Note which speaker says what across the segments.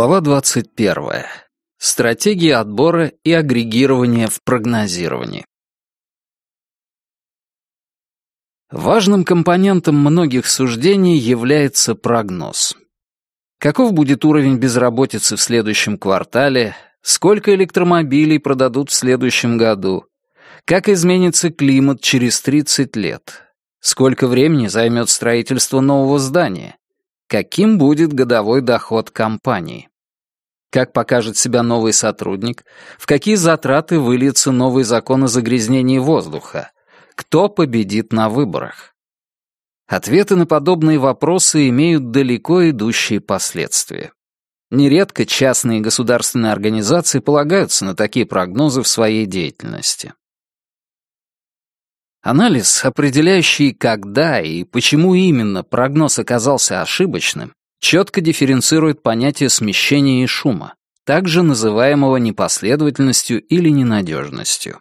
Speaker 1: Глава 21. Стратегии отбора и агрегирования в прогнозировании. Важным компонентом многих суждений является прогноз. Каков будет уровень безработицы в следующем квартале, сколько электромобилей продадут в следующем году, как изменится климат через 30 лет, сколько времени займет строительство нового здания, каким будет годовой доход компании. Как покажет себя новый сотрудник, в какие затраты выльется новый закон о загрязнении воздуха, кто победит на выборах. Ответы на подобные вопросы имеют далеко идущие последствия. Нередко частные государственные организации полагаются на такие прогнозы в своей деятельности. Анализ, определяющий, когда и почему именно прогноз оказался ошибочным, четко дифференцирует понятие смещения и шума, также называемого непоследовательностью или ненадежностью.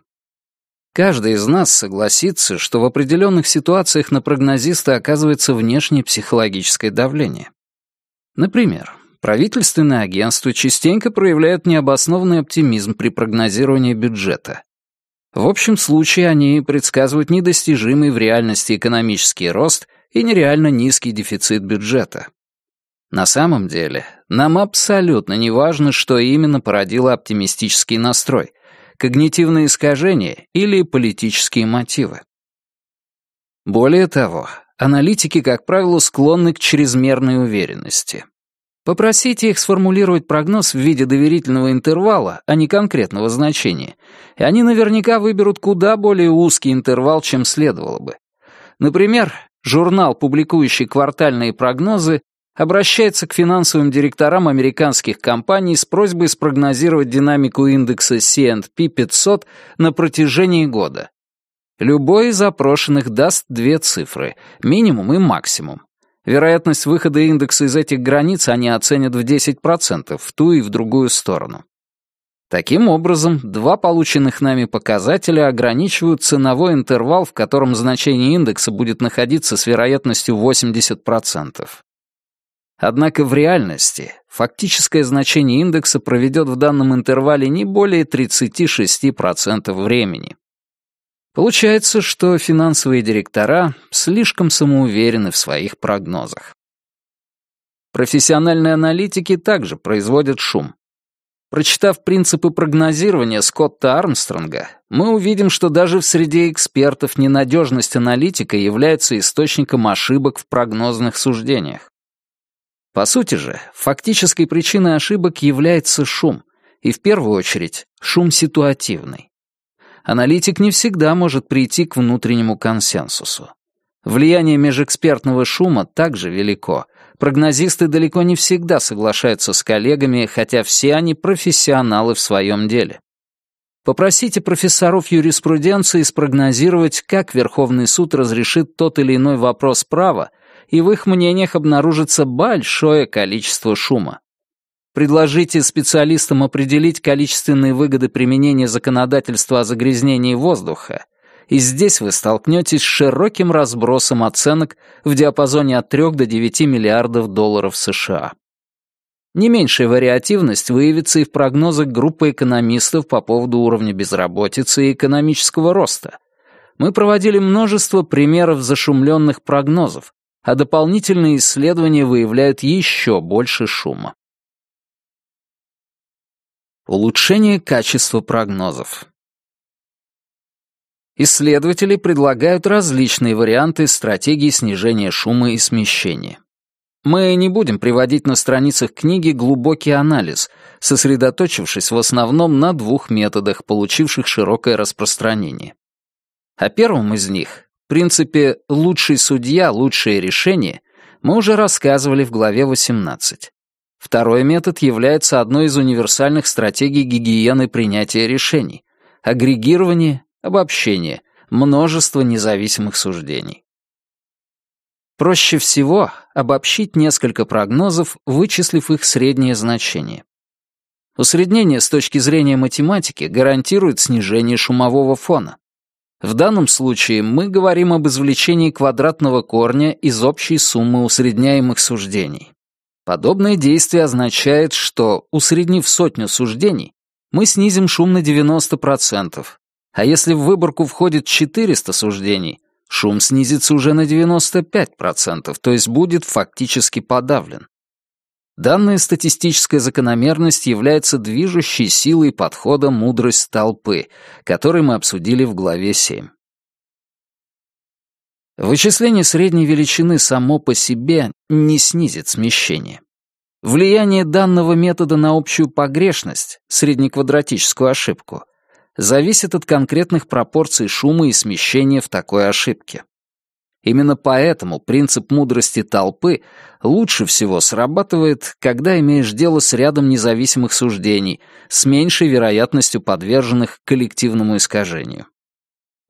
Speaker 1: Каждый из нас согласится, что в определенных ситуациях на прогнозиста оказывается внешнее психологическое давление. Например, правительственные агентства частенько проявляют необоснованный оптимизм при прогнозировании бюджета, в общем случае они предсказывают недостижимый в реальности экономический рост и нереально низкий дефицит бюджета. На самом деле, нам абсолютно не важно, что именно породило оптимистический настрой — когнитивные искажения или политические мотивы. Более того, аналитики, как правило, склонны к чрезмерной уверенности. Попросите их сформулировать прогноз в виде доверительного интервала, а не конкретного значения, и они наверняка выберут куда более узкий интервал, чем следовало бы. Например, журнал, публикующий квартальные прогнозы, обращается к финансовым директорам американских компаний с просьбой спрогнозировать динамику индекса C&P 500 на протяжении года. Любой из опрошенных даст две цифры — минимум и максимум. Вероятность выхода индекса из этих границ они оценят в 10% в ту и в другую сторону. Таким образом, два полученных нами показателя ограничивают ценовой интервал, в котором значение индекса будет находиться с вероятностью 80%. Однако в реальности фактическое значение индекса проведет в данном интервале не более 36% времени. Получается, что финансовые директора слишком самоуверены в своих прогнозах. Профессиональные аналитики также производят шум. Прочитав принципы прогнозирования Скотта Армстронга, мы увидим, что даже в среде экспертов ненадежность аналитика является источником ошибок в прогнозных суждениях. По сути же, фактической причиной ошибок является шум, и в первую очередь шум ситуативный аналитик не всегда может прийти к внутреннему консенсусу. Влияние межэкспертного шума также велико. Прогнозисты далеко не всегда соглашаются с коллегами, хотя все они профессионалы в своем деле. Попросите профессоров юриспруденции спрогнозировать, как Верховный суд разрешит тот или иной вопрос права, и в их мнениях обнаружится большое количество шума. Предложите специалистам определить количественные выгоды применения законодательства о загрязнении воздуха, и здесь вы столкнетесь с широким разбросом оценок в диапазоне от 3 до 9 миллиардов долларов США. Не меньшая вариативность выявится и в прогнозах группы экономистов по поводу уровня безработицы и экономического роста. Мы проводили множество примеров зашумленных прогнозов, а дополнительные исследования выявляют еще больше шума. Улучшение качества прогнозов. Исследователи предлагают различные варианты стратегии снижения шума и смещения. Мы не будем приводить на страницах книги глубокий анализ, сосредоточившись в основном на двух методах, получивших широкое распространение. О первом из них, принципе «лучший судья – лучшее решение», мы уже рассказывали в главе 18. Второй метод является одной из универсальных стратегий гигиены принятия решений — агрегирование, обобщение, множество независимых суждений. Проще всего обобщить несколько прогнозов, вычислив их среднее значение. Усреднение с точки зрения математики гарантирует снижение шумового фона. В данном случае мы говорим об извлечении квадратного корня из общей суммы усредняемых суждений. Подобное действие означает, что, усреднив сотню суждений, мы снизим шум на 90%, а если в выборку входит 400 суждений, шум снизится уже на 95%, то есть будет фактически подавлен. Данная статистическая закономерность является движущей силой подхода мудрость толпы, который мы обсудили в главе 7. Вычисление средней величины само по себе не снизит смещение. Влияние данного метода на общую погрешность, среднеквадратическую ошибку, зависит от конкретных пропорций шума и смещения в такой ошибке. Именно поэтому принцип мудрости толпы лучше всего срабатывает, когда имеешь дело с рядом независимых суждений, с меньшей вероятностью подверженных коллективному искажению.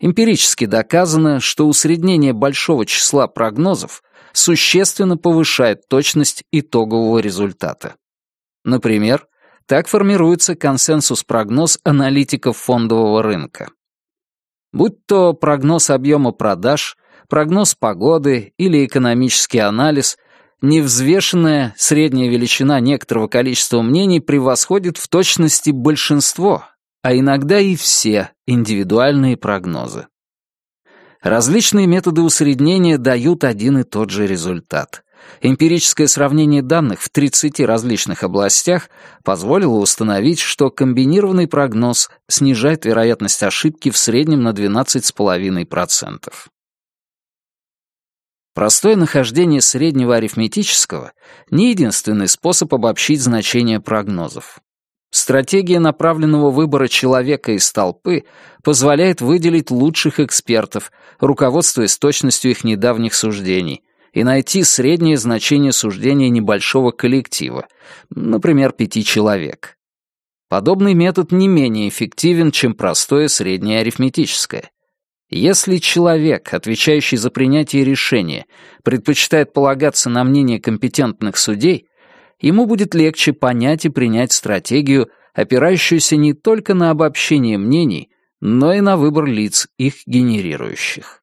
Speaker 1: Эмпирически доказано, что усреднение большого числа прогнозов существенно повышает точность итогового результата. Например, так формируется консенсус-прогноз аналитиков фондового рынка. Будь то прогноз объема продаж, прогноз погоды или экономический анализ, невзвешенная средняя величина некоторого количества мнений превосходит в точности большинство, а иногда и все индивидуальные прогнозы. Различные методы усреднения дают один и тот же результат. Эмпирическое сравнение данных в 30 различных областях позволило установить, что комбинированный прогноз снижает вероятность ошибки в среднем на 12,5%. Простое нахождение среднего арифметического — не единственный способ обобщить значение прогнозов. Стратегия направленного выбора человека из толпы позволяет выделить лучших экспертов, руководствуясь точностью их недавних суждений, и найти среднее значение суждения небольшого коллектива, например, пяти человек. Подобный метод не менее эффективен, чем простое среднее арифметическое. Если человек, отвечающий за принятие решения, предпочитает полагаться на мнение компетентных судей, ему будет легче понять и принять стратегию, опирающуюся не только на обобщение мнений, но и на выбор лиц, их генерирующих.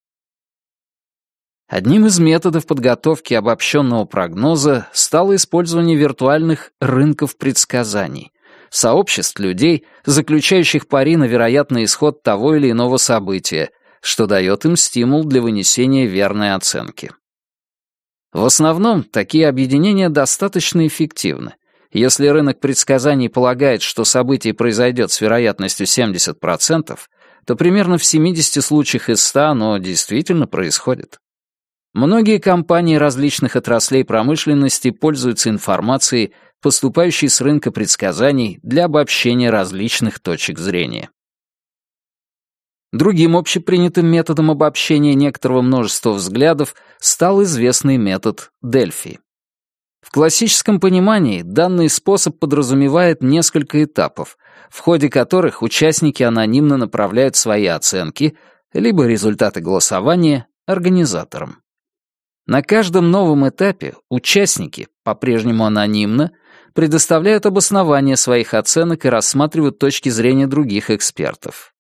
Speaker 1: Одним из методов подготовки обобщенного прогноза стало использование виртуальных рынков предсказаний, сообществ людей, заключающих пари на вероятный исход того или иного события, что дает им стимул для вынесения верной оценки. В основном такие объединения достаточно эффективны. Если рынок предсказаний полагает, что событие произойдет с вероятностью 70%, то примерно в 70 случаях из 100 оно действительно происходит. Многие компании различных отраслей промышленности пользуются информацией, поступающей с рынка предсказаний для обобщения различных точек зрения. Другим общепринятым методом обобщения некоторого множества взглядов стал известный метод Дельфи. В классическом понимании данный способ подразумевает несколько этапов, в ходе которых участники анонимно направляют свои оценки, либо результаты голосования, организаторам. На каждом новом этапе участники, по-прежнему анонимно, предоставляют обоснование своих оценок и рассматривают точки зрения других экспертов.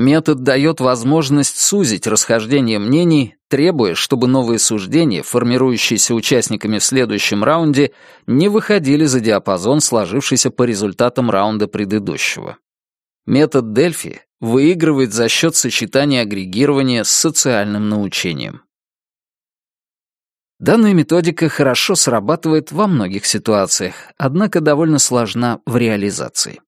Speaker 1: Метод дает возможность сузить расхождение мнений, требуя, чтобы новые суждения, формирующиеся участниками в следующем раунде, не выходили за диапазон, сложившийся по результатам раунда предыдущего. Метод Дельфи выигрывает за счет сочетания агрегирования с социальным научением. Данная методика хорошо срабатывает во многих ситуациях, однако довольно сложна в реализации.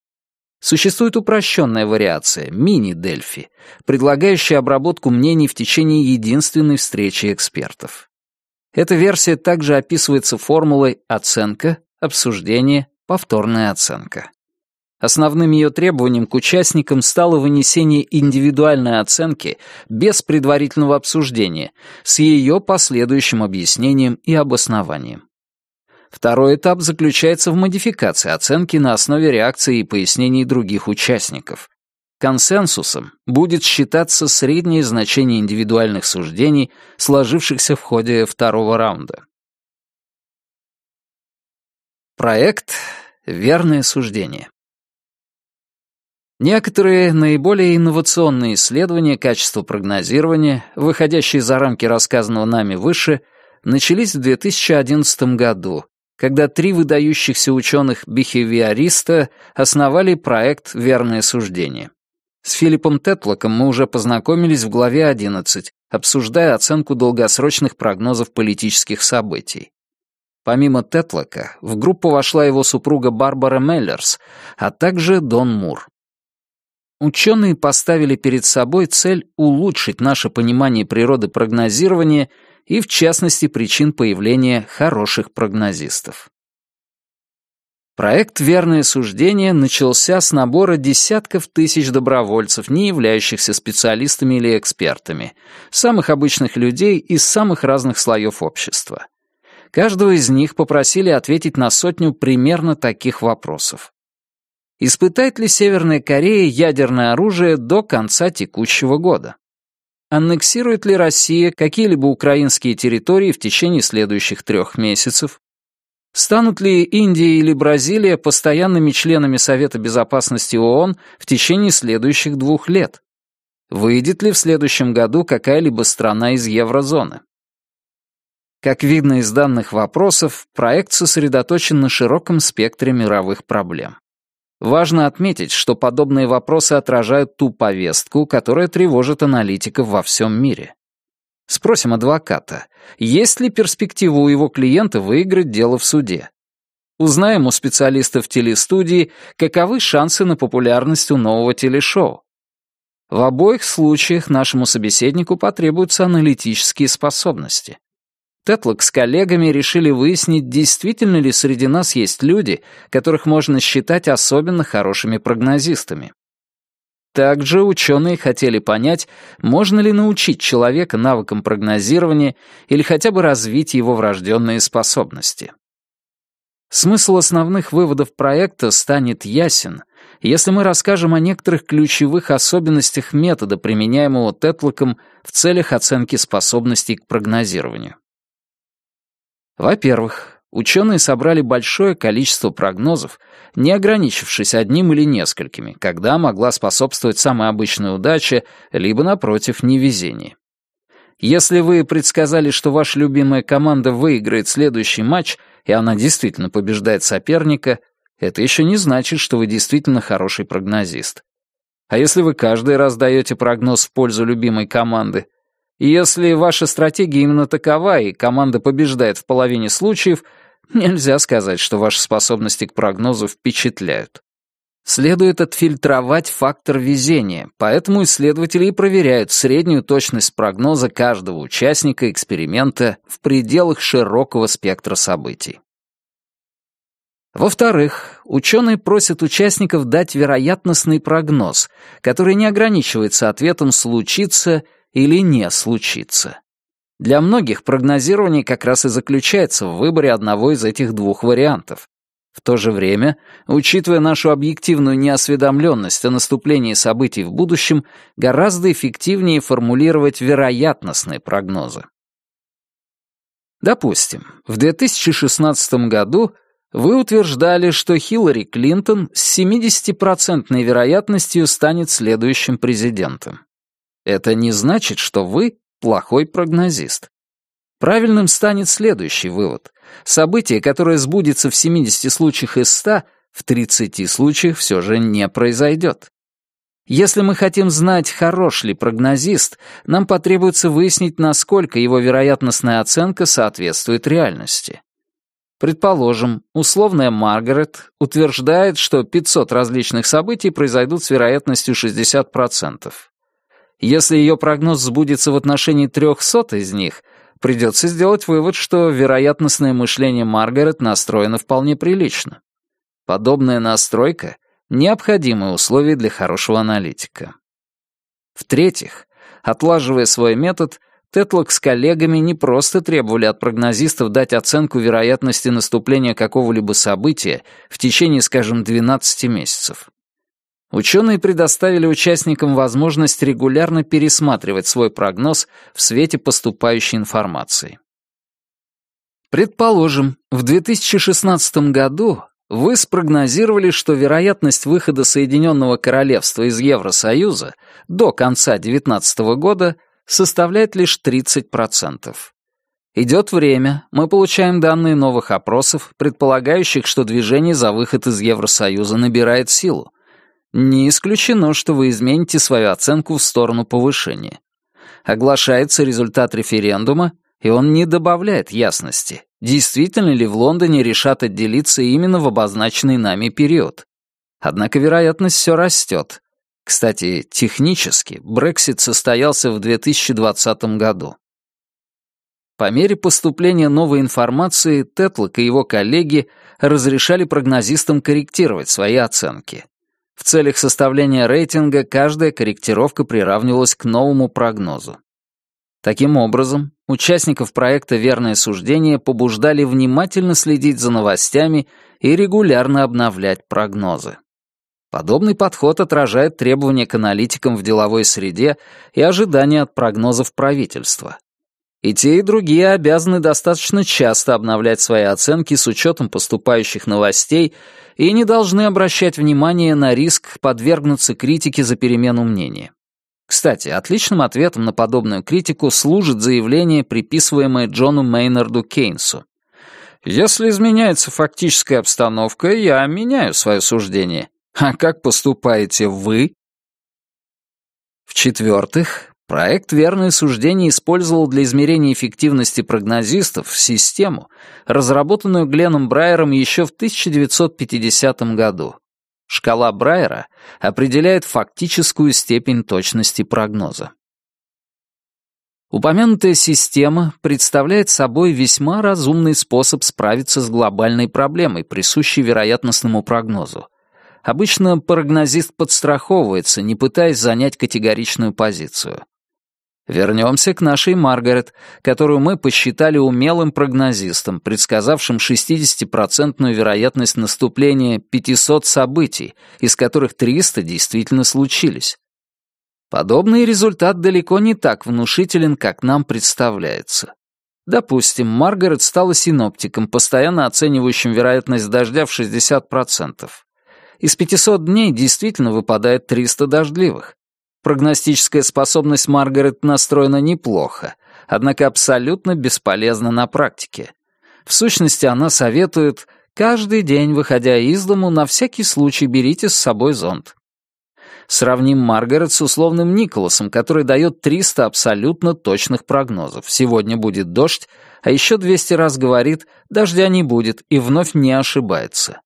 Speaker 1: Существует упрощенная вариация, мини-дельфи, предлагающая обработку мнений в течение единственной встречи экспертов. Эта версия также описывается формулой «оценка», «обсуждение», «повторная оценка». Основным ее требованием к участникам стало вынесение индивидуальной оценки без предварительного обсуждения, с ее последующим объяснением и обоснованием. Второй этап заключается в модификации оценки на основе реакции и пояснений других участников. Консенсусом будет считаться среднее значение индивидуальных суждений, сложившихся в ходе второго раунда. Проект «Верное суждение». Некоторые наиболее инновационные исследования качества прогнозирования, выходящие за рамки рассказанного нами выше, начались в 2011 году когда три выдающихся ученых-бихевиориста основали проект «Верное суждение». С Филиппом Тетлоком мы уже познакомились в главе 11, обсуждая оценку долгосрочных прогнозов политических событий. Помимо Тетлока, в группу вошла его супруга Барбара Меллерс, а также Дон Мур. Ученые поставили перед собой цель улучшить наше понимание природы прогнозирования и, в частности, причин появления хороших прогнозистов. Проект «Верное суждение» начался с набора десятков тысяч добровольцев, не являющихся специалистами или экспертами, самых обычных людей из самых разных слоев общества. Каждого из них попросили ответить на сотню примерно таких вопросов. Испытает ли Северная Корея ядерное оружие до конца текущего года? Аннексирует ли Россия какие-либо украинские территории в течение следующих трех месяцев? Станут ли Индия или Бразилия постоянными членами Совета Безопасности ООН в течение следующих двух лет? Выйдет ли в следующем году какая-либо страна из еврозоны? Как видно из данных вопросов, проект сосредоточен на широком спектре мировых проблем. Важно отметить, что подобные вопросы отражают ту повестку, которая тревожит аналитиков во всем мире. Спросим адвоката, есть ли перспектива у его клиента выиграть дело в суде. Узнаем у специалистов телестудии, каковы шансы на популярность у нового телешоу. В обоих случаях нашему собеседнику потребуются аналитические способности. Тетлок с коллегами решили выяснить, действительно ли среди нас есть люди, которых можно считать особенно хорошими прогнозистами. Также ученые хотели понять, можно ли научить человека навыкам прогнозирования или хотя бы развить его врожденные способности. Смысл основных выводов проекта станет ясен, если мы расскажем о некоторых ключевых особенностях метода, применяемого Тетлоком в целях оценки способностей к прогнозированию. Во-первых, Ученые собрали большое количество прогнозов, не ограничившись одним или несколькими, когда могла способствовать самая обычная удача, либо, напротив, невезение. Если вы предсказали, что ваша любимая команда выиграет следующий матч, и она действительно побеждает соперника, это еще не значит, что вы действительно хороший прогнозист. А если вы каждый раз даете прогноз в пользу любимой команды, если ваша стратегия именно такова, и команда побеждает в половине случаев — Нельзя сказать, что ваши способности к прогнозу впечатляют. Следует отфильтровать фактор везения, поэтому исследователи и проверяют среднюю точность прогноза каждого участника эксперимента в пределах широкого спектра событий. Во-вторых, ученые просят участников дать вероятностный прогноз, который не ограничивается ответом «случится» или «не случится». Для многих прогнозирование как раз и заключается в выборе одного из этих двух вариантов. В то же время, учитывая нашу объективную неосведомленность о наступлении событий в будущем, гораздо эффективнее формулировать вероятностные прогнозы. Допустим, в 2016 году вы утверждали, что Хиллари Клинтон с 70% вероятностью станет следующим президентом. Это не значит, что вы плохой прогнозист. Правильным станет следующий вывод. Событие, которое сбудется в 70 случаях из 100, в 30 случаях все же не произойдет. Если мы хотим знать, хорош ли прогнозист, нам потребуется выяснить, насколько его вероятностная оценка соответствует реальности. Предположим, условная Маргарет утверждает, что 500 различных событий произойдут с вероятностью 60%. Если ее прогноз сбудется в отношении 300 из них, придется сделать вывод, что вероятностное мышление Маргарет настроено вполне прилично. Подобная настройка — необходимое условие для хорошего аналитика. В-третьих, отлаживая свой метод, Тетлок с коллегами не просто требовали от прогнозистов дать оценку вероятности наступления какого-либо события в течение, скажем, 12 месяцев. Ученые предоставили участникам возможность регулярно пересматривать свой прогноз в свете поступающей информации. Предположим, в 2016 году вы спрогнозировали, что вероятность выхода Соединенного Королевства из Евросоюза до конца 2019 года составляет лишь 30%. Идет время, мы получаем данные новых опросов, предполагающих, что движение за выход из Евросоюза набирает силу. Не исключено, что вы измените свою оценку в сторону повышения. Оглашается результат референдума, и он не добавляет ясности, действительно ли в Лондоне решат отделиться именно в обозначенный нами период. Однако вероятность все растет. Кстати, технически Брексит состоялся в 2020 году. По мере поступления новой информации Тетлок и его коллеги разрешали прогнозистам корректировать свои оценки. В целях составления рейтинга каждая корректировка приравнивалась к новому прогнозу. Таким образом, участников проекта «Верное суждение» побуждали внимательно следить за новостями и регулярно обновлять прогнозы. Подобный подход отражает требования к аналитикам в деловой среде и ожидания от прогнозов правительства. И те, и другие обязаны достаточно часто обновлять свои оценки с учетом поступающих новостей и не должны обращать внимание на риск подвергнуться критике за перемену мнения. Кстати, отличным ответом на подобную критику служит заявление, приписываемое Джону Мейнарду Кейнсу. «Если изменяется фактическая обстановка, я меняю свое суждение. А как поступаете вы?» В-четвертых, Проект «Верное суждение» использовал для измерения эффективности прогнозистов систему, разработанную Гленном Брайером еще в 1950 году. Шкала Брайера определяет фактическую степень точности прогноза. Упомянутая система представляет собой весьма разумный способ справиться с глобальной проблемой, присущей вероятностному прогнозу. Обычно прогнозист подстраховывается, не пытаясь занять категоричную позицию. Вернемся к нашей Маргарет, которую мы посчитали умелым прогнозистом, предсказавшим 60% вероятность наступления 500 событий, из которых 300 действительно случились. Подобный результат далеко не так внушителен, как нам представляется. Допустим, Маргарет стала синоптиком, постоянно оценивающим вероятность дождя в 60%. Из 500 дней действительно выпадает 300 дождливых. Прогностическая способность Маргарет настроена неплохо, однако абсолютно бесполезна на практике. В сущности, она советует каждый день, выходя из дому, на всякий случай берите с собой зонт. Сравним Маргарет с условным Николасом, который дает 300 абсолютно точных прогнозов. Сегодня будет дождь, а еще 200 раз говорит «дождя не будет» и вновь не ошибается.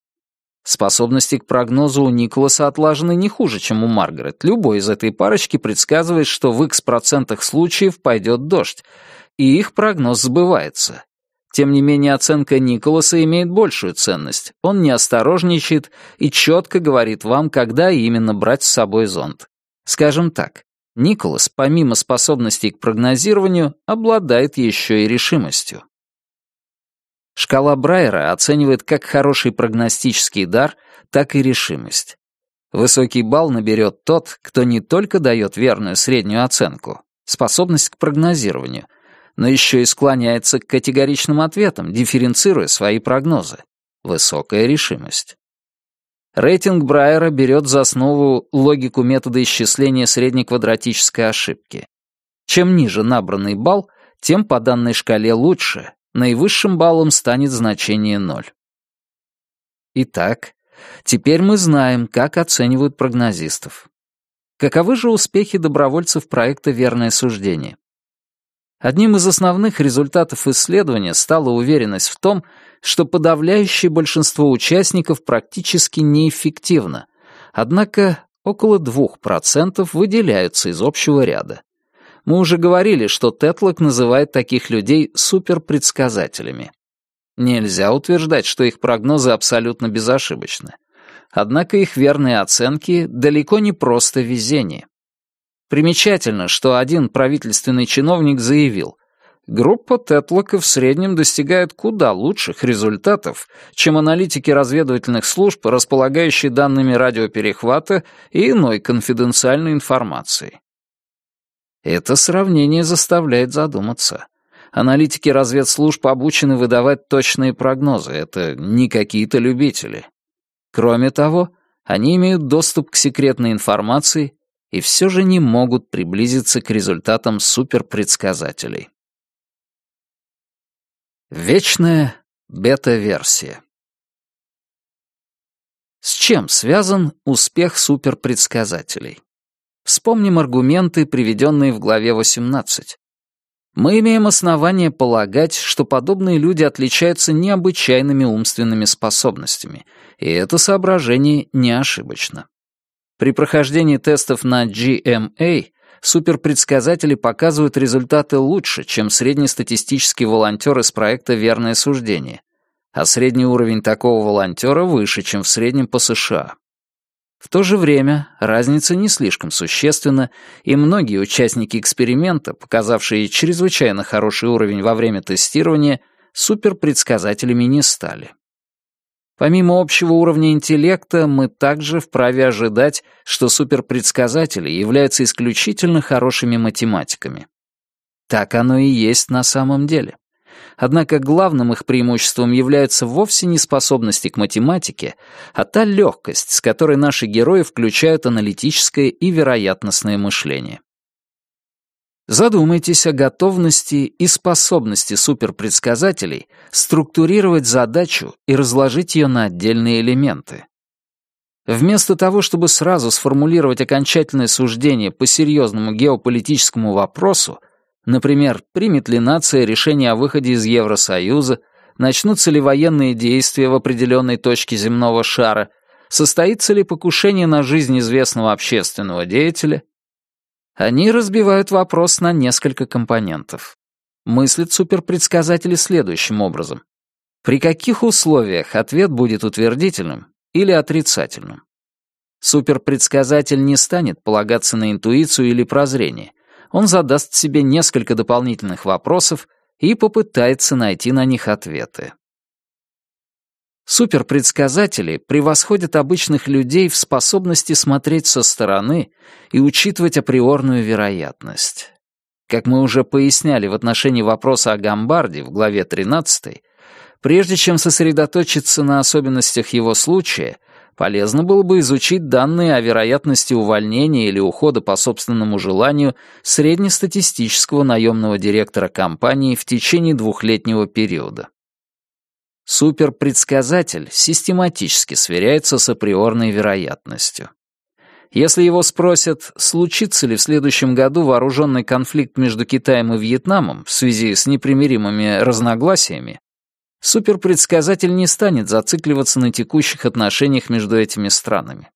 Speaker 1: Способности к прогнозу у Николаса отлажены не хуже, чем у Маргарет. Любой из этой парочки предсказывает, что в X процентах случаев пойдет дождь, и их прогноз сбывается. Тем не менее, оценка Николаса имеет большую ценность. Он не осторожничает и четко говорит вам, когда именно брать с собой зонт. Скажем так, Николас, помимо способностей к прогнозированию, обладает еще и решимостью. Шкала Брайера оценивает как хороший прогностический дар, так и решимость. Высокий балл наберет тот, кто не только дает верную среднюю оценку, способность к прогнозированию, но еще и склоняется к категоричным ответам, дифференцируя свои прогнозы. Высокая решимость. Рейтинг Брайера берет за основу логику метода исчисления среднеквадратической ошибки. Чем ниже набранный балл, тем по данной шкале лучше, наивысшим баллом станет значение 0. Итак, теперь мы знаем, как оценивают прогнозистов. Каковы же успехи добровольцев проекта «Верное суждение»? Одним из основных результатов исследования стала уверенность в том, что подавляющее большинство участников практически неэффективно, однако около 2% выделяются из общего ряда. Мы уже говорили, что Тетлок называет таких людей суперпредсказателями. Нельзя утверждать, что их прогнозы абсолютно безошибочны. Однако их верные оценки далеко не просто везение. Примечательно, что один правительственный чиновник заявил, группа Тетлока в среднем достигает куда лучших результатов, чем аналитики разведывательных служб, располагающие данными радиоперехвата и иной конфиденциальной информацией. Это сравнение заставляет задуматься. Аналитики разведслужб обучены выдавать точные прогнозы, это не какие-то любители. Кроме того, они имеют доступ к секретной информации и все же не могут приблизиться к результатам суперпредсказателей. Вечная бета-версия. С чем связан успех суперпредсказателей? Вспомним аргументы, приведенные в главе 18. Мы имеем основание полагать, что подобные люди отличаются необычайными умственными способностями, и это соображение не ошибочно. При прохождении тестов на GMA суперпредсказатели показывают результаты лучше, чем среднестатистический волонтер из проекта «Верное суждение», а средний уровень такого волонтера выше, чем в среднем по США. В то же время разница не слишком существенна, и многие участники эксперимента, показавшие чрезвычайно хороший уровень во время тестирования, суперпредсказателями не стали. Помимо общего уровня интеллекта, мы также вправе ожидать, что суперпредсказатели являются исключительно хорошими математиками. Так оно и есть на самом деле. Однако главным их преимуществом является вовсе не способности к математике, а та легкость, с которой наши герои включают аналитическое и вероятностное мышление. Задумайтесь о готовности и способности суперпредсказателей структурировать задачу и разложить ее на отдельные элементы. Вместо того, чтобы сразу сформулировать окончательное суждение по серьезному геополитическому вопросу, например, примет ли нация решение о выходе из Евросоюза, начнутся ли военные действия в определенной точке земного шара, состоится ли покушение на жизнь известного общественного деятеля, они разбивают вопрос на несколько компонентов. Мыслят суперпредсказатели следующим образом. При каких условиях ответ будет утвердительным или отрицательным? Суперпредсказатель не станет полагаться на интуицию или прозрение. Он задаст себе несколько дополнительных вопросов и попытается найти на них ответы. Суперпредсказатели превосходят обычных людей в способности смотреть со стороны и учитывать априорную вероятность. Как мы уже поясняли в отношении вопроса о Гамбарде в главе 13, прежде чем сосредоточиться на особенностях его случая, полезно было бы изучить данные о вероятности увольнения или ухода по собственному желанию среднестатистического наемного директора компании в течение двухлетнего периода. Суперпредсказатель систематически сверяется с априорной вероятностью. Если его спросят, случится ли в следующем году вооруженный конфликт между Китаем и Вьетнамом в связи с непримиримыми разногласиями, суперпредсказатель не станет зацикливаться на текущих отношениях между этими странами.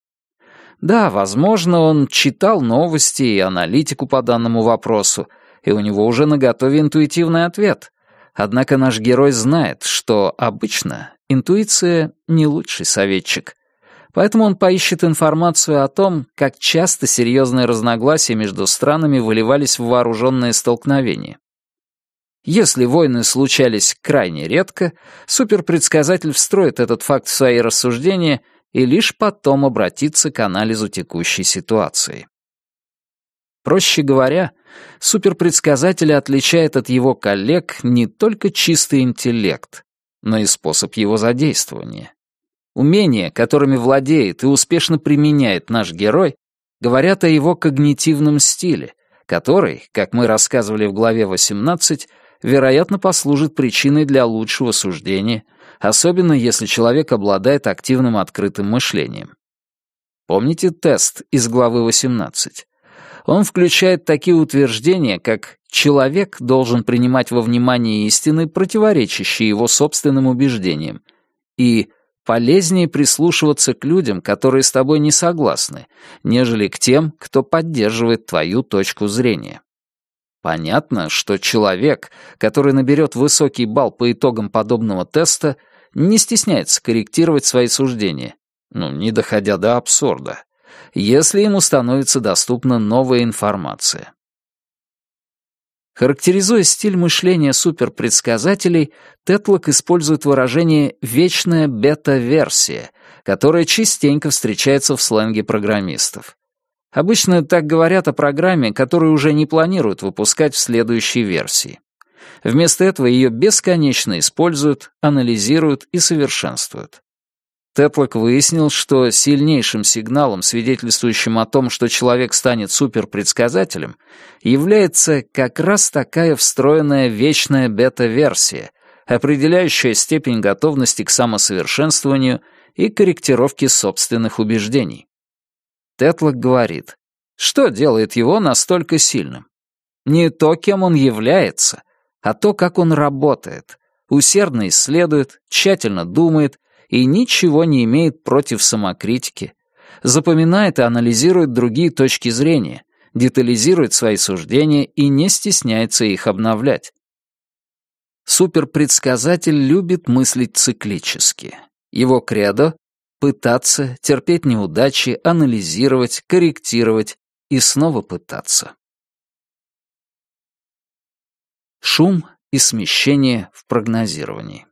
Speaker 1: Да, возможно, он читал новости и аналитику по данному вопросу, и у него уже наготове интуитивный ответ. Однако наш герой знает, что обычно интуиция не лучший советчик. Поэтому он поищет информацию о том, как часто серьезные разногласия между странами выливались в вооруженные столкновения. Если войны случались крайне редко, суперпредсказатель встроит этот факт в свои рассуждения и лишь потом обратится к анализу текущей ситуации. Проще говоря, суперпредсказателя отличает от его коллег не только чистый интеллект, но и способ его задействования. Умения, которыми владеет и успешно применяет наш герой, говорят о его когнитивном стиле, который, как мы рассказывали в главе 18, вероятно, послужит причиной для лучшего суждения, особенно если человек обладает активным открытым мышлением. Помните тест из главы 18? Он включает такие утверждения, как «человек должен принимать во внимание истины, противоречащие его собственным убеждениям», и «полезнее прислушиваться к людям, которые с тобой не согласны, нежели к тем, кто поддерживает твою точку зрения». Понятно, что человек, который наберет высокий балл по итогам подобного теста, не стесняется корректировать свои суждения, ну, не доходя до абсурда если ему становится доступна новая информация. Характеризуя стиль мышления суперпредсказателей, Тетлок использует выражение «вечная бета-версия», которое частенько встречается в сленге программистов. Обычно так говорят о программе, которую уже не планируют выпускать в следующей версии. Вместо этого ее бесконечно используют, анализируют и совершенствуют. Теплок выяснил, что сильнейшим сигналом, свидетельствующим о том, что человек станет суперпредсказателем, является как раз такая встроенная вечная бета-версия, определяющая степень готовности к самосовершенствованию и корректировке собственных убеждений. Тетлок говорит, что делает его настолько сильным? Не то, кем он является, а то, как он работает, усердно исследует, тщательно думает и ничего не имеет против самокритики, запоминает и анализирует другие точки зрения, детализирует свои суждения и не стесняется их обновлять. Суперпредсказатель любит мыслить циклически. Его кредо — пытаться, терпеть неудачи, анализировать, корректировать и снова пытаться. Шум и смещение в прогнозировании.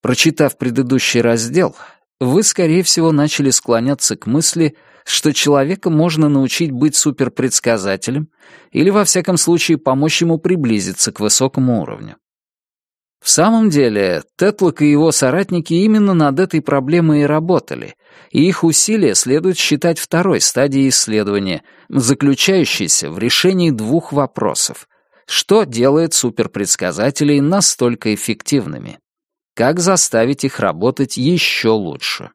Speaker 1: Прочитав предыдущий раздел, вы, скорее всего, начали склоняться к мысли, что человека можно научить быть суперпредсказателем или, во всяком случае, помочь ему приблизиться к высокому уровню. В самом деле, Тетлок и его соратники именно над этой проблемой и работали, и их усилия следует считать второй стадией исследования, заключающейся в решении двух вопросов. Что делает суперпредсказателей настолько эффективными? Как заставить их работать еще лучше?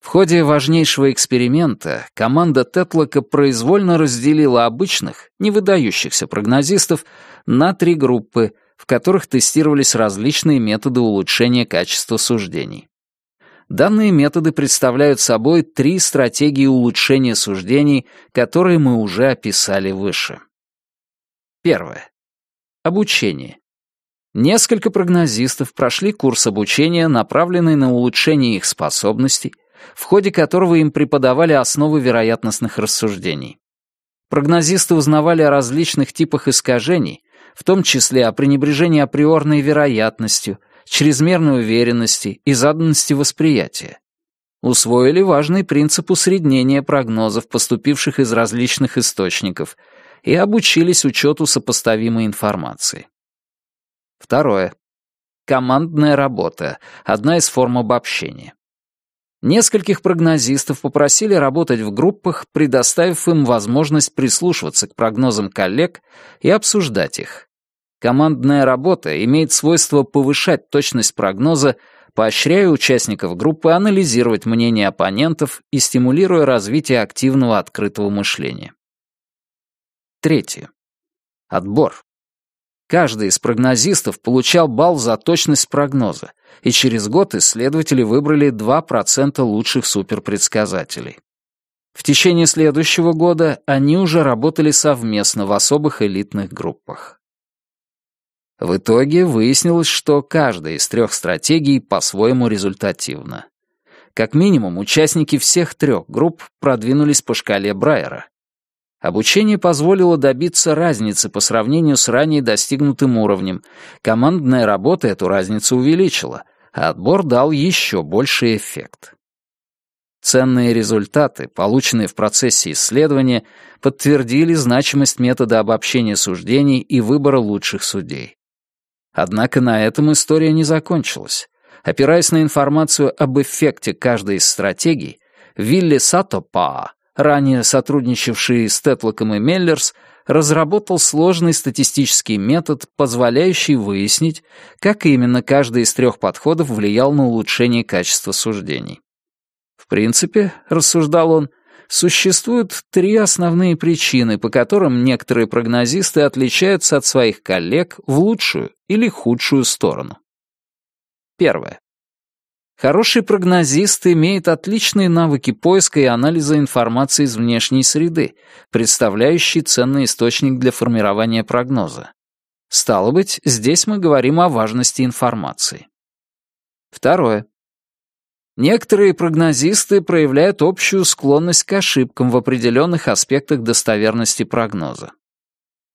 Speaker 1: В ходе важнейшего эксперимента команда Тетлока произвольно разделила обычных, не выдающихся прогнозистов на три группы, в которых тестировались различные методы улучшения качества суждений. Данные методы представляют собой три стратегии улучшения суждений, которые мы уже описали выше. Первое. Обучение. Несколько прогнозистов прошли курс обучения, направленный на улучшение их способностей, в ходе которого им преподавали основы вероятностных рассуждений. Прогнозисты узнавали о различных типах искажений, в том числе о пренебрежении априорной вероятностью, чрезмерной уверенности и заданности восприятия. Усвоили важный принцип усреднения прогнозов, поступивших из различных источников, и обучились учету сопоставимой информации. Второе. Командная работа — одна из форм обобщения. Нескольких прогнозистов попросили работать в группах, предоставив им возможность прислушиваться к прогнозам коллег и обсуждать их. Командная работа имеет свойство повышать точность прогноза, поощряя участников группы анализировать мнения оппонентов и стимулируя развитие активного открытого мышления. Третье. Отбор. Каждый из прогнозистов получал балл за точность прогноза, и через год исследователи выбрали 2% лучших суперпредсказателей. В течение следующего года они уже работали совместно в особых элитных группах. В итоге выяснилось, что каждая из трех стратегий по-своему результативна. Как минимум, участники всех трех групп продвинулись по шкале Брайера, Обучение позволило добиться разницы по сравнению с ранее достигнутым уровнем. Командная работа эту разницу увеличила, а отбор дал еще больший эффект. Ценные результаты, полученные в процессе исследования, подтвердили значимость метода обобщения суждений и выбора лучших судей. Однако на этом история не закончилась. Опираясь на информацию об эффекте каждой из стратегий, Вилли Сатопаа ранее сотрудничавший с Тетлоком и Меллерс, разработал сложный статистический метод, позволяющий выяснить, как именно каждый из трех подходов влиял на улучшение качества суждений. В принципе, рассуждал он, существуют три основные причины, по которым некоторые прогнозисты отличаются от своих коллег в лучшую или худшую сторону. Первое. Хороший прогнозист имеет отличные навыки поиска и анализа информации из внешней среды, представляющий ценный источник для формирования прогноза. Стало быть, здесь мы говорим о важности информации. Второе. Некоторые прогнозисты проявляют общую склонность к ошибкам в определенных аспектах достоверности прогноза.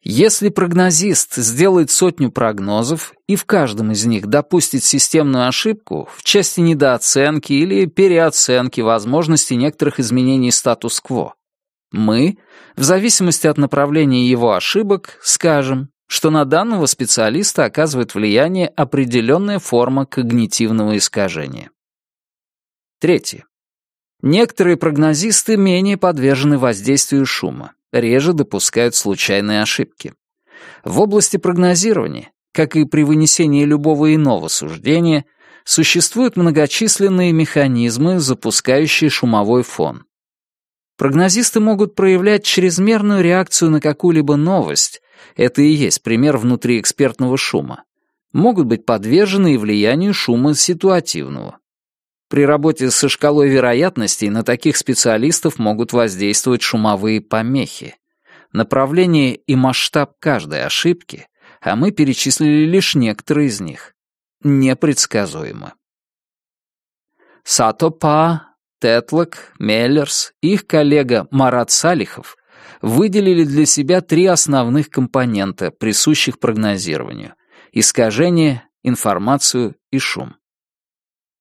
Speaker 1: Если прогнозист сделает сотню прогнозов и в каждом из них допустит системную ошибку в части недооценки или переоценки возможности некоторых изменений статус-кво, мы, в зависимости от направления его ошибок, скажем, что на данного специалиста оказывает влияние определенная форма когнитивного искажения. Третье. Некоторые прогнозисты менее подвержены воздействию шума реже допускают случайные ошибки. В области прогнозирования, как и при вынесении любого иного суждения, существуют многочисленные механизмы, запускающие шумовой фон. Прогнозисты могут проявлять чрезмерную реакцию на какую-либо новость, это и есть пример внутриэкспертного шума, могут быть подвержены и влиянию шума ситуативного. При работе со шкалой вероятностей на таких специалистов могут воздействовать шумовые помехи. Направление и масштаб каждой ошибки, а мы перечислили лишь некоторые из них, непредсказуемо. Сатопа, Тетлок, Меллерс и их коллега Марат Салихов выделили для себя три основных компонента, присущих прогнозированию — искажение, информацию и шум.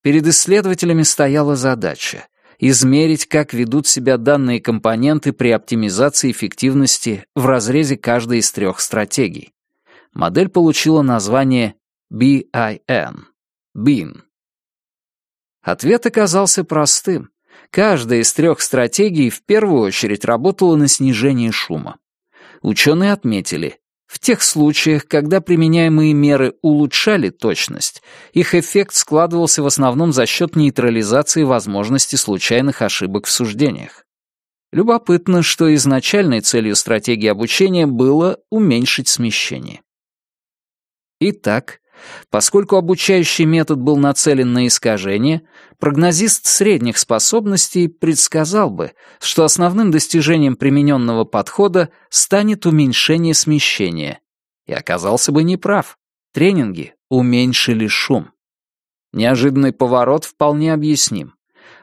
Speaker 1: Перед исследователями стояла задача — измерить, как ведут себя данные компоненты при оптимизации эффективности в разрезе каждой из трех стратегий. Модель получила название BIN — BIN. Ответ оказался простым. Каждая из трех стратегий в первую очередь работала на снижение шума. Ученые отметили, в тех случаях, когда применяемые меры улучшали точность, их эффект складывался в основном за счет нейтрализации возможности случайных ошибок в суждениях. Любопытно, что изначальной целью стратегии обучения было уменьшить смещение. Итак, Поскольку обучающий метод был нацелен на искажение, прогнозист средних способностей предсказал бы, что основным достижением примененного подхода станет уменьшение смещения. И оказался бы неправ. Тренинги уменьшили шум. Неожиданный поворот вполне объясним.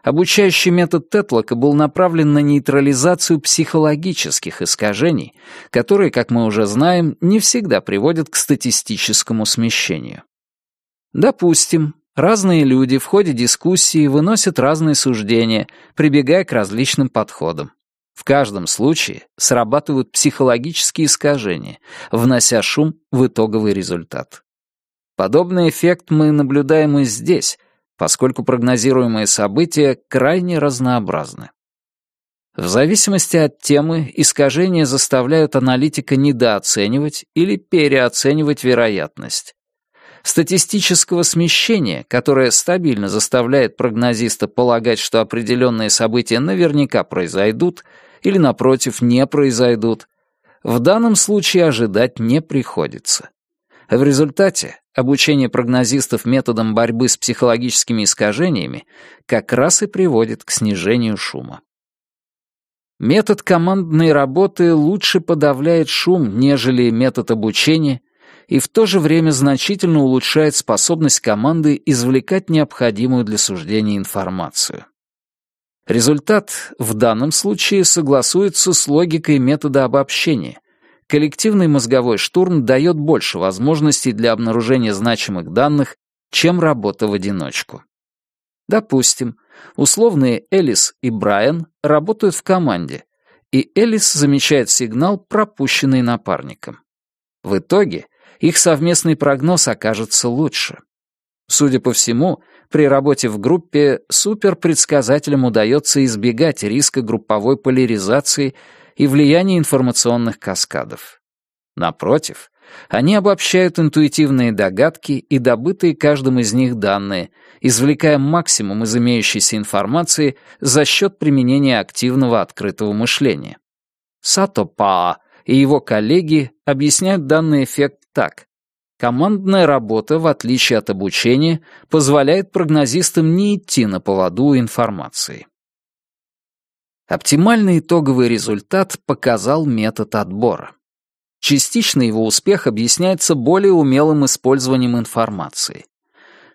Speaker 1: Обучающий метод Тетлока был направлен на нейтрализацию психологических искажений, которые, как мы уже знаем, не всегда приводят к статистическому смещению. Допустим, разные люди в ходе дискуссии выносят разные суждения, прибегая к различным подходам. В каждом случае срабатывают психологические искажения, внося шум в итоговый результат. Подобный эффект мы наблюдаем и здесь, поскольку прогнозируемые события крайне разнообразны. В зависимости от темы искажения заставляют аналитика недооценивать или переоценивать вероятность. Статистического смещения, которое стабильно заставляет прогнозиста полагать, что определенные события наверняка произойдут или, напротив, не произойдут, в данном случае ожидать не приходится. В результате обучение прогнозистов методом борьбы с психологическими искажениями как раз и приводит к снижению шума. Метод командной работы лучше подавляет шум, нежели метод обучения, и в то же время значительно улучшает способность команды извлекать необходимую для суждения информацию. Результат в данном случае согласуется с логикой метода обобщения, коллективный мозговой штурм дает больше возможностей для обнаружения значимых данных, чем работа в одиночку. Допустим, условные Элис и Брайан работают в команде, и Элис замечает сигнал, пропущенный напарником. В итоге их совместный прогноз окажется лучше. Судя по всему, при работе в группе суперпредсказателям удается избегать риска групповой поляризации и влияние информационных каскадов. Напротив, они обобщают интуитивные догадки и добытые каждым из них данные, извлекая максимум из имеющейся информации за счет применения активного открытого мышления. Сато Паа и его коллеги объясняют данный эффект так. Командная работа, в отличие от обучения, позволяет прогнозистам не идти на поводу информации. Оптимальный итоговый результат показал метод отбора. Частично его успех объясняется более умелым использованием информации.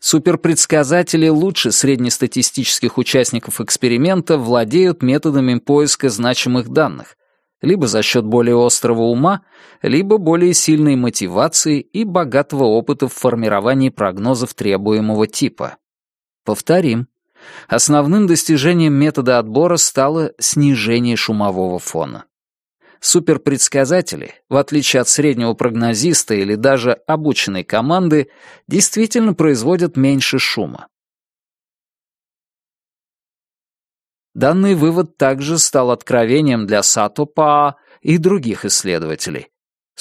Speaker 1: Суперпредсказатели лучше среднестатистических участников эксперимента владеют методами поиска значимых данных, либо за счет более острого ума, либо более сильной мотивации и богатого опыта в формировании прогнозов требуемого типа. Повторим, Основным достижением метода отбора стало снижение шумового фона. Суперпредсказатели, в отличие от среднего прогнозиста или даже обученной команды, действительно производят меньше шума. Данный вывод также стал откровением для Сато Паа и других исследователей.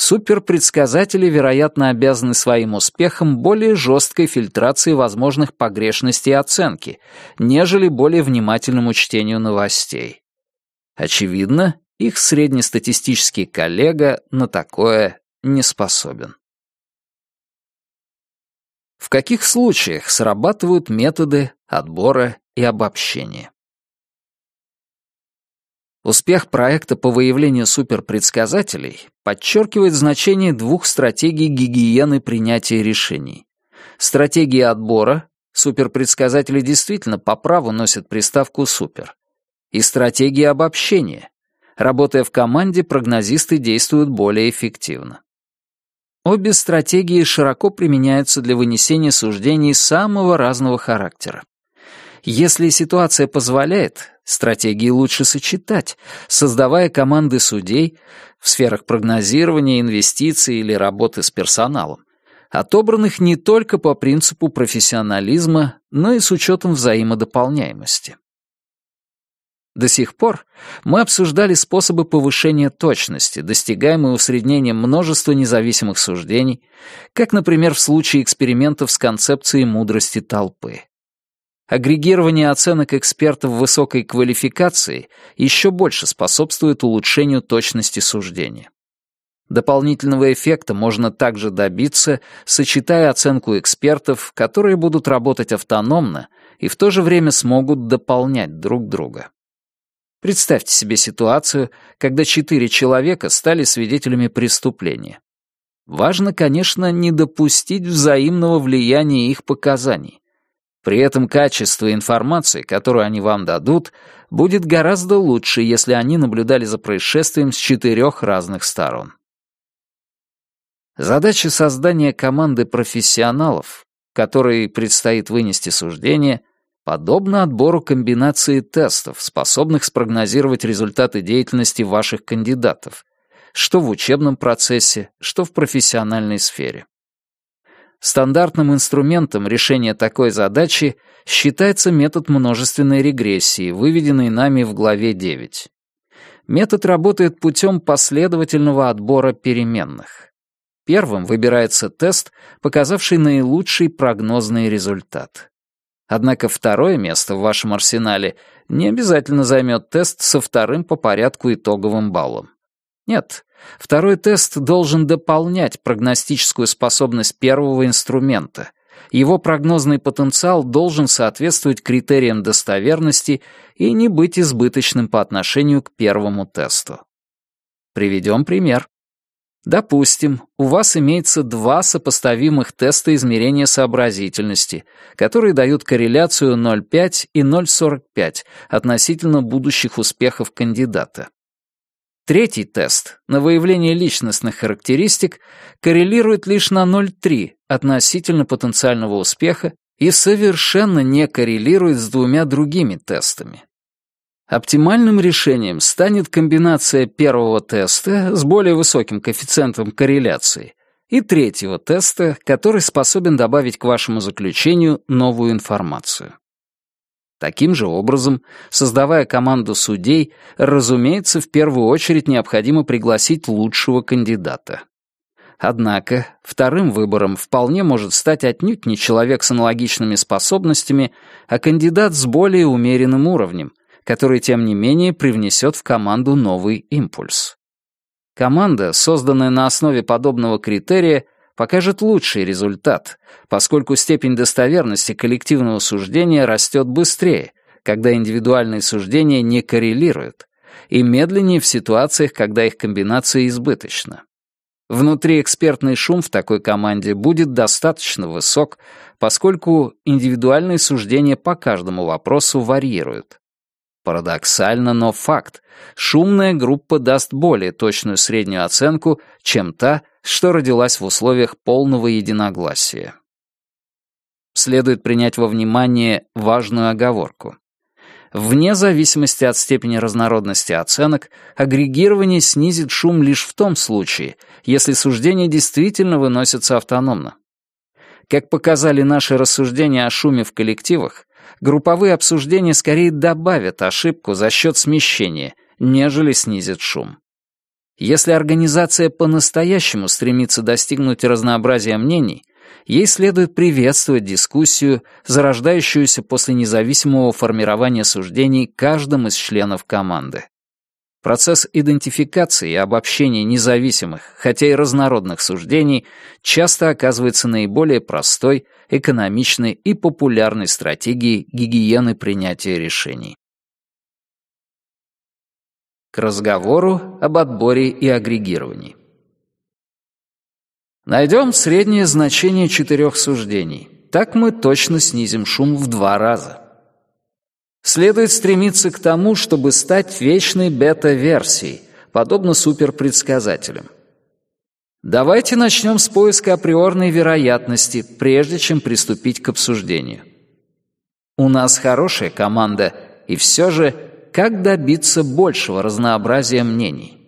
Speaker 1: Суперпредсказатели, вероятно, обязаны своим успехом более жесткой фильтрации возможных погрешностей оценки, нежели более внимательному чтению новостей. Очевидно, их среднестатистический коллега на такое не способен. В каких случаях срабатывают методы отбора и обобщения? Успех проекта по выявлению суперпредсказателей подчеркивает значение двух стратегий гигиены принятия решений. Стратегия отбора — суперпредсказатели действительно по праву носят приставку «супер». И стратегия обобщения. Работая в команде, прогнозисты действуют более эффективно. Обе стратегии широко применяются для вынесения суждений самого разного характера. Если ситуация позволяет, стратегии лучше сочетать, создавая команды судей в сферах прогнозирования, инвестиций или работы с персоналом, отобранных не только по принципу профессионализма, но и с учетом взаимодополняемости. До сих пор мы обсуждали способы повышения точности, достигаемые усреднением множества независимых суждений, как, например, в случае экспериментов с концепцией мудрости толпы. Агрегирование оценок экспертов высокой квалификации еще больше способствует улучшению точности суждения. Дополнительного эффекта можно также добиться, сочетая оценку экспертов, которые будут работать автономно и в то же время смогут дополнять друг друга. Представьте себе ситуацию, когда четыре человека стали свидетелями преступления. Важно, конечно, не допустить взаимного влияния их показаний. При этом качество информации, которую они вам дадут, будет гораздо лучше, если они наблюдали за происшествием с четырех разных сторон. Задача создания команды профессионалов, которой предстоит вынести суждение, подобна отбору комбинации тестов, способных спрогнозировать результаты деятельности ваших кандидатов, что в учебном процессе, что в профессиональной сфере. Стандартным инструментом решения такой задачи считается метод множественной регрессии, выведенный нами в главе 9. Метод работает путем последовательного отбора переменных. Первым выбирается тест, показавший наилучший прогнозный результат. Однако второе место в вашем арсенале не обязательно займет тест со вторым по порядку итоговым баллом. Нет, Второй тест должен дополнять прогностическую способность первого инструмента. Его прогнозный потенциал должен соответствовать критериям достоверности и не быть избыточным по отношению к первому тесту. Приведем пример. Допустим, у вас имеется два сопоставимых теста измерения сообразительности, которые дают корреляцию 0,5 и 0,45 относительно будущих успехов кандидата. Третий тест на выявление личностных характеристик коррелирует лишь на 0,3 относительно потенциального успеха и совершенно не коррелирует с двумя другими тестами. Оптимальным решением станет комбинация первого теста с более высоким коэффициентом корреляции и третьего теста, который способен добавить к вашему заключению новую информацию. Таким же образом, создавая команду судей, разумеется, в первую очередь необходимо пригласить лучшего кандидата. Однако, вторым выбором вполне может стать отнюдь не человек с аналогичными способностями, а кандидат с более умеренным уровнем, который, тем не менее, привнесет в команду новый импульс. Команда, созданная на основе подобного критерия, покажет лучший результат, поскольку степень достоверности коллективного суждения растет быстрее, когда индивидуальные суждения не коррелируют, и медленнее в ситуациях, когда их комбинация избыточна. Внутриэкспертный шум в такой команде будет достаточно высок, поскольку индивидуальные суждения по каждому вопросу варьируют. Парадоксально, но факт. Шумная группа даст более точную среднюю оценку, чем та, что родилась в условиях полного единогласия. Следует принять во внимание важную оговорку. Вне зависимости от степени разнородности оценок, агрегирование снизит шум лишь в том случае, если суждения действительно выносятся автономно. Как показали наши рассуждения о шуме в коллективах, групповые обсуждения скорее добавят ошибку за счет смещения, нежели снизят шум. Если организация по-настоящему стремится достигнуть разнообразия мнений, ей следует приветствовать дискуссию, зарождающуюся после независимого формирования суждений каждым из членов команды. Процесс идентификации и обобщения независимых, хотя и разнородных суждений часто оказывается наиболее простой, экономичной и популярной стратегией гигиены принятия решений. К разговору об отборе и агрегировании. Найдем среднее значение четырех суждений. Так мы точно снизим шум в два раза. Следует стремиться к тому, чтобы стать вечной бета-версией, подобно суперпредсказателям. Давайте начнем с поиска априорной вероятности, прежде чем приступить к обсуждению. У нас хорошая команда, и все же, как добиться большего разнообразия мнений?